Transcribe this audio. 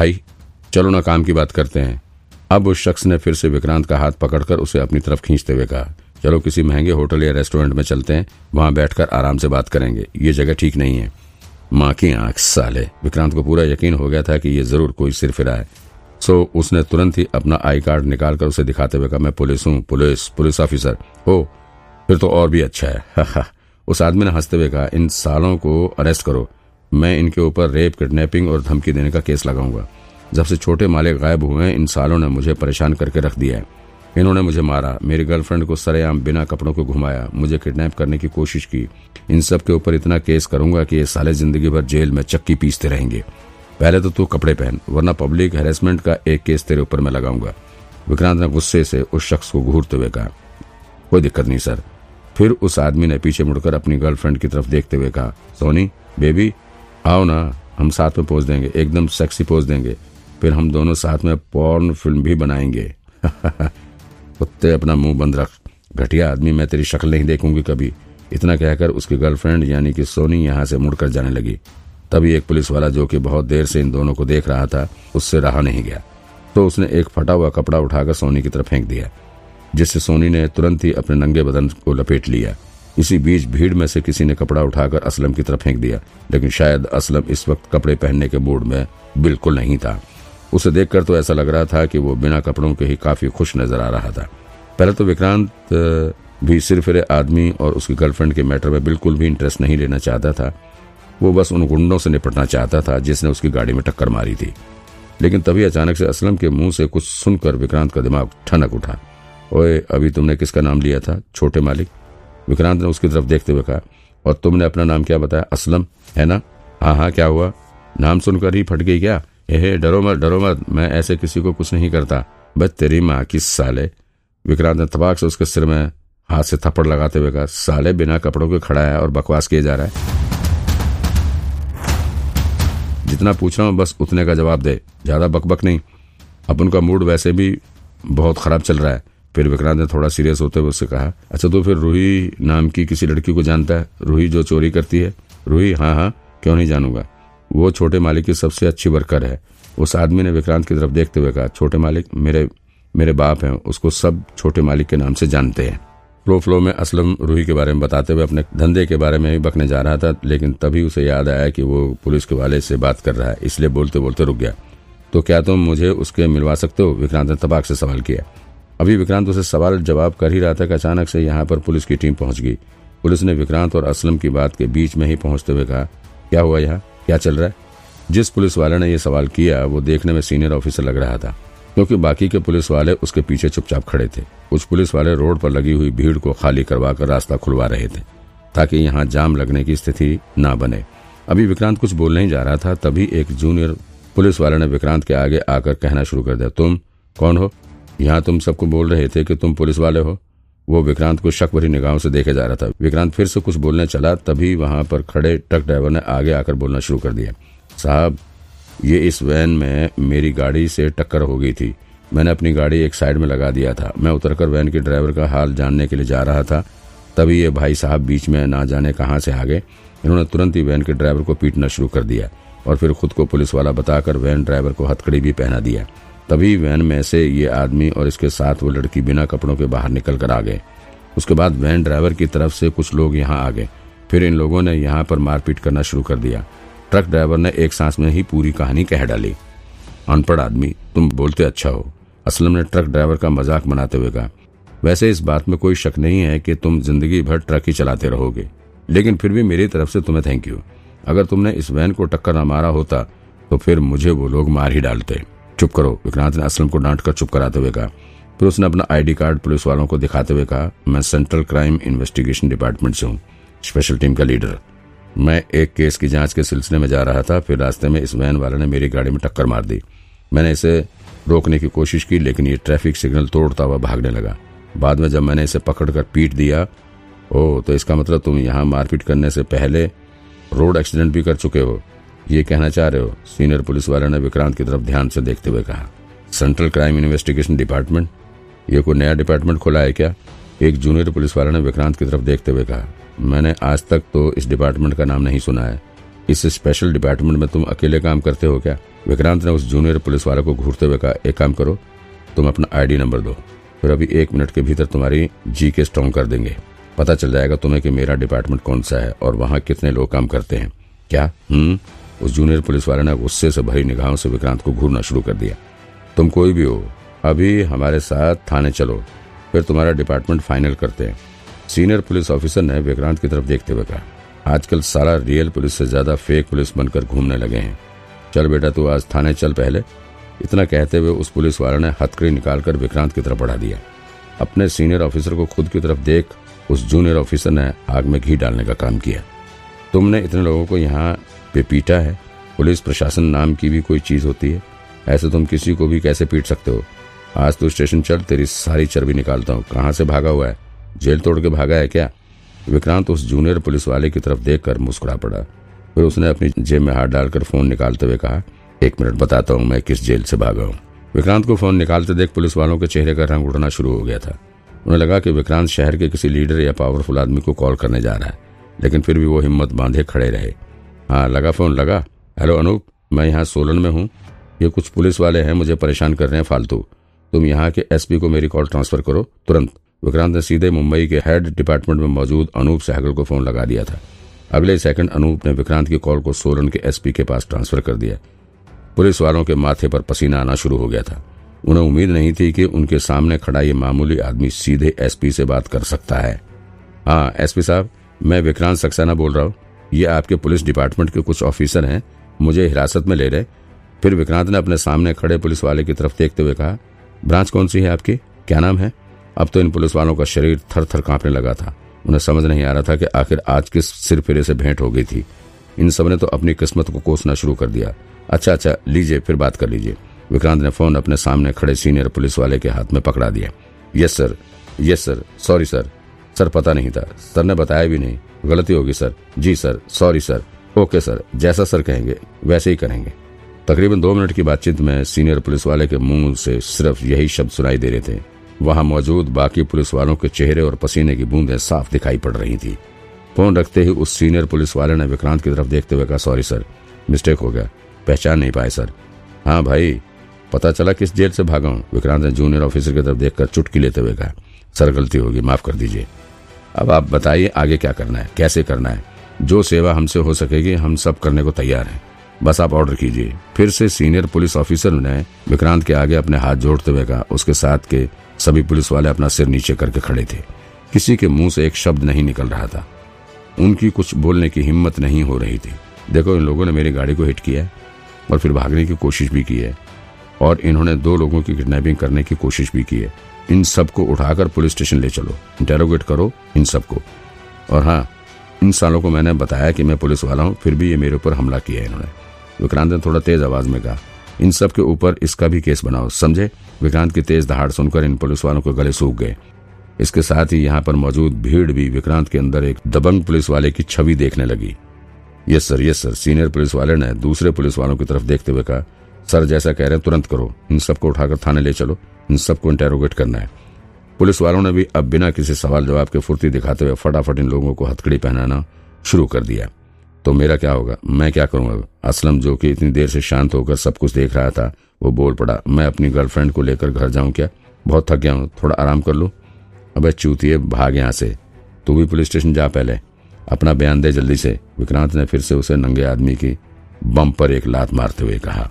भाई, चलो ना काम की बात करते हैं। अब उस शख्स ने फिर से विक्रांत का हाथ पकड़कर उसे अपनी तरफ़ खींचते हुए कहा, चलो किसी महँगे होटल या रेस्टोरेंट में चलते हैं, वहाँ बैठकर आराम से बात करेंगे। ये जगह ठीक नहीं है। माँ की आँख साले। विक्रांत को पूरा यकीन हो गया था कि ये ज़रूर कोई सिर फिरा है। सो उसने तुरंत ही अपना आई कार्ड निकालकर उसे दिखाते हुए कहा, मैं पुलिस हूँ, पुलिस पुलिस ऑफिसर। हो, फिर तो और भी अच्छा है। उस आदमी ने हँसते हुए कहा, इन सालों को अरेस्ट करो। मैं इनके ऊपर रेप, किडनैपिंग और धमकी देने का केस लगाऊँगा। जब से छोटे मालिक गायब हुए हैं, इन सालों ने मुझे परेशान करके रख दिया है। इन्होंने मुझे मारा, मेरी गर्लफ्रेंड को सरेआम बिना कपड़ों को घुमाया, मुझे किडनैप करने की कोशिश की। इन सब के ऊपर इतना केस करूँगा कि ये साले ज़िंदगी भर जेल में चक्की पीसते रहेंगे। पहले तो तू कपड़े पहन, वरना पब्लिक हेरेसमेंट का एक केस तेरे ऊपर मैं लगाऊँगा। विक्रांत ने गुस्से से उस शख्स को घूरते हुए कहा, कोई दिक्कत नहीं, सर। फिर उस आदमी ने पीछे मुड़कर अपनी गर्लफ्रेंड की तरफ़ देखते हुए कहा, सोनी, बेबी आओ ना, हम साथ में पोज देंगे, एकदम सेक्सी पोज देंगे। फिर हम दोनों साथ में पॉर्न फ़िल्म भी बनाएँगे। कुत्ते अपना मुँह बंद रख। घटिया आदमी, मैं तेरी शक्ल नहीं देखूँगी कभी। इतना कहकर उसकी गर्लफ्रेंड यानी कि सोनी, यहाँ से मुड़कर जाने लगी। तभी एक पुलिस वाला जो कि बहुत देर से इन दोनों को देख रहा था, उससे रहा नहीं गया। तो उसने एक फटा हुआ कपड़ा उठाकर सोनी की तरफ़ फेंक दिया, जिससे सोनी ने तुरंत ही अपने नंगे बदन को लपेट लिया। इसी बीच भीड़ में से किसी ने कपड़ा उठाकर असलम की तरफ़ फेंक दिया, लेकिन शायद असलम इस वक्त कपड़े पहनने के मूड में बिल्कुल नहीं था। उसे देखकर तो ऐसा लग रहा था कि वो बिना कपड़ों के ही काफ़ी खुश नज़र आ रहा था। पहले तो विक्रांत भी सिर्फ़ आदमी और उसकी गर्लफ्रेंड के मैटर में बिल्कुल भी इंटरेस्ट नहीं लेना चाहता था। वो बस उन गुंडों से निपटना चाहता था जिसने उसकी गाड़ी में टक्कर मारी थी। लेकिन तभी अचानक से असलम के मुँह से कुछ सुनकर विक्रांत का दिमाग ठनक उठा। ओए, अभी तुमने किसका नाम लिया था? छोटे मालिक। विक्रांत ने उसकी तरफ़ देखते हुए कहा, और तुमने अपना नाम क्या बताया? असलम, है ना? हाँ हाँ क्या हुआ? नाम सुनकर ही फट गई क्या? हे डरो मत डरो मत, मैं ऐसे किसी को कुछ नहीं करता। बस तेरी माँ किस साले। विक्रांत ने तबाक से उसके सिर में हाथ से थप्पड़ लगाते हुए कहा, साले बिना कपड़ों के खड़ा है और बकवास किए जा रहा है। जितना पूछ रहा हूँ, बस उतने का जवाब दे। ज़्यादा बकबक नहीं। अब उनका मूड वैसे भी बहुत खराब चल रहा है। फिर विक्रांत ने थोड़ा सीरियस होते हुए उससे कहा अच्छा तो फिर रूही नाम की किसी लड़की को जानता है? रूही जो चोरी करती है? रूही? हाँ हाँ क्यों नहीं जानूँगा? वो छोटे मालिक की सबसे अच्छी वर्कर है। उस आदमी ने विक्रांत की तरफ़ देखते हुए कहा, छोटे मालिक, मेरे मेरे बाप हैं, उसको सब छोटे मालिक के नाम से जानते हैं। फ्लो फ्लो में असलम रूही के बारे में बताते हुए अपने धंधे के बारे में ही बकने जा रहा था, लेकिन तभी उसे याद आया कि वो पुलिस के वाले से बात कर रहा है, इसलिए बोलते बोलते रुक गया। तो क्या तुम मुझे उसके मिलवा सकते हो? विक्रांत ने तबाक से सवाल किया। अभी विक्रांत उसे सवाल जवाब कर ही रहा था कि अचानक से यहाँ पर पुलिस की टीम पहुँच गई। पुलिस ने विक्रांत और असलम की बात के बीच में ही पहुँचते हुए कहा, क्या हुआ यहाँ? क्या चल रहा है? जिस पुलिस वाले ने यह सवाल किया, वो देखने में सीनियर ऑफिसर लग रहा था, क्योंकि बाकी के पुलिस वाले उसके पीछे चुपचाप खड़े थे। कुछ पुलिस वाले रोड पर लगी हुई भीड़ को खाली करवा कर रास्ता खुलवा रहे थे, ताकि यहाँ जाम लगने की स्थिति न बने। अभी विक्रांत कुछ बोल नहीं जा रहा था, तभी एक जूनियर पुलिस वाले ने विक्रांत के आगे आकर कहना शुरू कर दिया, तुम कौन हो? यहाँ तुम सबको बोल रहे थे कि तुम पुलिस वाले हो। वो विक्रांत को शक भरी निगाहों से देखे जा रहा था। विक्रांत फिर से कुछ बोलने चला, तभी वहाँ पर खड़े ट्रक ड्राइवर ने आगे आकर बोलना शुरू कर दिया। साहब, ये इस वैन में मेरी गाड़ी से टक्कर हो गई थी। मैंने अपनी गाड़ी एक साइड में लगा दिया था। मैं उतरकर वैन के ड्राइवर का हाल जानने के लिए जा रहा था। तभी ये भाई साहब बीच में ना जाने कहाँ से आ गए। इन्होंने तुरंत ही वैन के ड्राइवर को पीटना शुरू कर दिया और फिर खुद को पुलिस वाला बताकर वैन ड्राइवर को हथकड़ी भी पहना दिया। तभी वैन में से ये आदमी और इसके साथ वो लड़की बिना कपड़ों के बाहर निकल कर आ गए। उसके बाद वैन ड्राइवर की तरफ़ से कुछ लोग यहाँ आ गए। फिर इन लोगों ने यहाँ पर मारपीट करना शुरू कर दिया। ट्रक ड्राइवर ने एक सांस में ही पूरी कहानी कह डाली। अनपढ़ आदमी, तुम बोलते अच्छा हो। असलम ने ट्रक ड्राइवर का मज़ाक बनाते हुए कहा, वैसे इस बात में कोई शक नहीं है कि तुम ज़िंदगी भर ट्रक ही चलाते रहोगे। लेकिन फिर भी मेरी तरफ़ से तुम्हें थैंक यू अगर तुमने इस वैन को टक्कर न मारा होता तो फिर मुझे वो लोग मार ही डालते। चुप करो। विक्रांत ने असलम को डांट कर चुप कराते हुए कहा। फिर उसने अपना आईडी कार्ड पुलिस वालों को दिखाते हुए कहा, मैं सेंट्रल क्राइम इन्वेस्टिगेशन डिपार्टमेंट से हूँ स्पेशल टीम का लीडर मैं एक केस की जाँच के सिलसिले में जा रहा था, फिर रास्ते में इस वैन वाले ने मेरी गाड़ी में टक्कर मार दी। मैंने इसे रोकने की कोशिश की, लेकिन ये ट्रैफ़िक सिग्नल तोड़ता हुआ भागने लगा। बाद में जब मैंने इसे पकड़कर पीट दिया ओ तो इसका मतलब तुम यहाँ मारपीट करने से पहले रोड एक्सीडेंट भी कर चुके हो। ये कहना चाह रहे हो? सीनियर पुलिस वाले ने विक्रांत की तरफ़ ध्यान से देखते हुए कहा। Central crime investigation department? ये कोई नया डिपार्टमेंट खोला है क्या? एक जूनियर पुलिस वाले ने विक्रांत की तरफ़ देखते हुए कहा। मैंने आज तक तो इस डिपार्टमेंट का नाम नहीं सुना है। इस स्पेशल डिपार्टमेंट में तुम अकेले काम करते हो क्या? विक्रांत ने उस जूनियर पुलिस वाले को घूरते हुए कहा, एक काम करो, तुम अपना आईडी नंबर दो। फिर अभी एक मिनट के भीतर तुम्हारी जी के स्ट्रॉन्ग कर देंगे। पता चल जाएगा तुम्हें कि मेरा डिपार्टमेंट कौन सा है और वहाँ कितने लोग काम करते हैं। क्या? हम्म? उस जूनियर पुलिस वाले ने गुस्से से भरी निगाहों से विक्रांत को घूरना शुरू कर दिया। तुम कोई भी हो, अभी हमारे साथ थाने चलो, फिर तुम्हारा डिपार्टमेंट फाइनल करते हैं, सीनियर पुलिस ऑफिसर ने विक्रांत की तरफ़ देखते हुए कहा। आजकल सारा रियल पुलिस से ज़्यादा फेक पुलिस बनकर घूमने लगे हैं। चल बेटा, तू आज थाने चल पहले। इतना कहते हुए उस पुलिस वाले ने हथकड़ी निकालकर विक्रांत की तरफ़ बढ़ा दिया। अपने सीनियर ऑफिसर को खुद की तरफ़ देख उस जूनियर ऑफिसर ने आग में घी डालने का काम किया। तुमने इतने लोगों को यहाँ पीटा है। पुलिस प्रशासन नाम की भी कोई चीज़ होती है। ऐसे तुम किसी को भी कैसे पीट सकते हो? आज तो स्टेशन चल, तेरी सारी चर्बी निकालता हूँ। कहाँ से भागा हुआ है? जेल तोड़ के भागा है क्या? विक्रांत उस जूनियर पुलिस वाले की तरफ़ देखकर मुस्कुरा पड़ा। फिर उसने अपनी जेब में हाथ डालकर फ़ोन निकालते हुए कहा, एक मिनट, बताता हूँ मैं किस जेल से भागा हूँ। विक्रांत को फ़ोन निकालते देख पुलिस वालों के चेहरे का रंग उड़ना शुरू हो गया था। उन्हें लगा कि विक्रांत शहर के किसी लीडर या पावरफुल आदमी को कॉल करने जा रहा है, लेकिन फिर भी वो हिम्मत बांधे खड़े रहे। हाँ लगा फ़ोन, लगा। हेलो, अनूप, मैं यहाँ सोलन में हूँ। ये कुछ पुलिस वाले हैं, मुझे परेशान कर रहे हैं फालतू। तुम यहाँ के एसपी को मेरी कॉल ट्रांसफ़र करो। तुरंत। विक्रांत ने सीधे मुंबई के हेड डिपार्टमेंट में मौजूद अनूप सहगल को फ़ोन लगा दिया था। अगले सेकंड अनूप ने विक्रांत की कॉल को सोलन के एसपी के पास ट्रांसफ़र कर दिया। पुलिस वालों के माथे पर पसीना आना शुरू हो गया था। उन्हें उम्मीद नहीं थी कि उनके सामने खड़ा ये मामूली आदमी सीधे एसपी से बात कर सकता है। हाँ एसपी साहब, मैं विक्रांत सक्सेना बोल रहा हूँ। ये आपके पुलिस डिपार्टमेंट के कुछ ऑफिसर हैं, मुझे हिरासत में ले रहे। फिर विक्रांत ने अपने सामने खड़े पुलिस वाले की तरफ़ देखते हुए कहा, ब्रांच कौन सी है आपकी? क्या नाम है? अब तो इन पुलिस वालों का शरीर थर थर कांपने लगा था। उन्हें समझ नहीं आ रहा था कि आखिर आज किस सिर फिरे से भेंट हो गई थी। इन सबने तो अपनी किस्मत को कोसना शुरू कर दिया। अच्छा अच्छा लीजिए, फिर बात कर लीजिए। विक्रांत ने फ़ोन अपने सामने खड़े सीनियर पुलिस वाले के हाथ में पकड़ा दिया। Yes, sir. Yes, sir. Sorry, sir. Sir, पता नहीं था। सर ने बताया भी नहीं। गलती होगी, सर। जी, sir. Sorry, sir. Okay, sir. जैसा सर कहेंगे, वैसे ही करेंगे। तकरीबन दो मिनट की बातचीत में सीनियर पुलिस वाले के मुँह से सिर्फ़ यही शब्द सुनाई दे रहे थे। वहाँ मौजूद बाकी पुलिस वालों के चेहरे और पसीने की बूंदें साफ़ दिखाई पड़ रही थी। फ़ोन रखते ही उस सीनियर पुलिस वाले ने विक्रांत की तरफ़ देखते हुए कहा, सॉरी, सर। मिस्टेक हो गया। पहचान नहीं पाए, सर। हाँ भाई, पता चला किस जेल से भागा हूँ। विक्रांत ने जूनियर ऑफिसर की तरफ़ देखकर चुटकी लेते हुए कहा, सर, गलती होगी। माफ़ कर दीजिए। अब आप बताइए आगे क्या करना है, कैसे करना है। जो सेवा हमसे हो सकेगी, हम सब करने को तैयार हैं। बस आप ऑर्डर कीजिए। फिर से सीनियर पुलिस ऑफिसर ने विक्रांत के आगे अपने हाथ जोड़ते हुए कहा। उसके साथ के सभी पुलिस वाले अपना सिर नीचे करके खड़े थे। किसी के मुँह से एक शब्द नहीं निकल रहा था। उनकी कुछ बोलने की हिम्मत नहीं हो रही थी। देखो, इन लोगों ने मेरी गाड़ी को हिट किया और फिर भागने की कोशिश भी की है। और इन्होंने दो लोगों की किडनैपिंग करने की कोशिश भी की है। इन सबको उठाकर पुलिस स्टेशन ले चलो। इंटेरोगेट करो इन सबको। और हाँ इन सालों को मैंने बताया कि मैं पुलिस वाला हूँ, फिर भी ये मेरे ऊपर हमला किया है इन्होंने। विक्रांत ने थोड़ा तेज आवाज़ में कहा, इन सब के ऊपर इसका भी केस बनाओ, समझे? विक्रांत की तेज दहाड़ सुनकर इन पुलिस वालों के गले सूख गए। इसके साथ ही यहाँ पर मौजूद भीड़ भी विक्रांत के अंदर एक दबंग पुलिस वाले की छवि देखने लगी। Yes sir yes sir, senior police वाले ने दूसरे पुलिस वालों की तरफ़ देखते हुए कहा सर जैसा कह रहे हैं, तुरंत करो। इन सबको उठाकर थाने ले चलो। इन सबको इंटेरोगेट करना है। पुलिस वालों ने भी अब बिना किसी सवाल जवाब के फुर्ती दिखाते हुए फटाफट इन लोगों को हथकड़ी पहनाना शुरू कर दिया। तो मेरा क्या होगा? मैं क्या करूँगा असलम जो कि इतनी देर से शांत होकर सब कुछ देख रहा था, वो बोल पड़ा, मैं अपनी गर्लफ्रेंड को लेकर घर जाऊँ क्या? बहुत थक गया हूँ, थोड़ा आराम कर लो? अब चूतिए, भाग यहाँ से। तू भी पुलिस स्टेशन जा पहले। अपना बयान दे जल्दी से। विक्रांत ने फिर से उसे नंगे आदमी की बम पर एक लात मारते हुए कहा।